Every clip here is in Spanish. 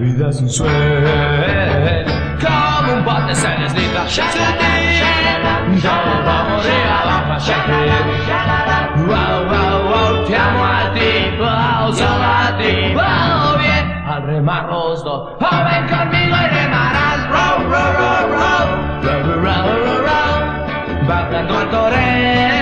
vida es un como un bote se desliza. Todo vamos de abajo hacia ti. Wow, wow, wow, te amo a ti, wow, solo a ti, wow, bien. Al remar los dos, oh, ven conmigo y remarás. Row, row, row, row, row, row, row, row. Bajando el torrente,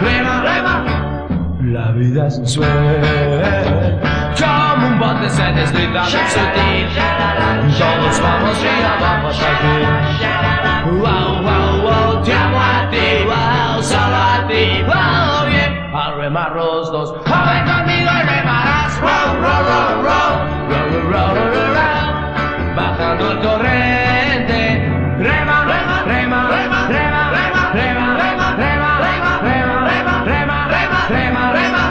rema, rema. La vida es un sueño, como un bote se desliza sutil. Todos vamos de abajo hasta. Remar dos, oh, ven conmigo y remarás. Row, row, row, row, row, row, row, row, row. Bajando el torrente, rema, rema, rema, rema, rema, rema, rema, rema, rema, rema, rema, rema, rema, rema, rema.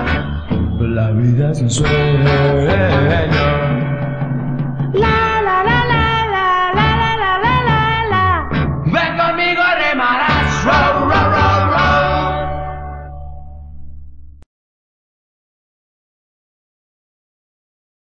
La vida es un sueño.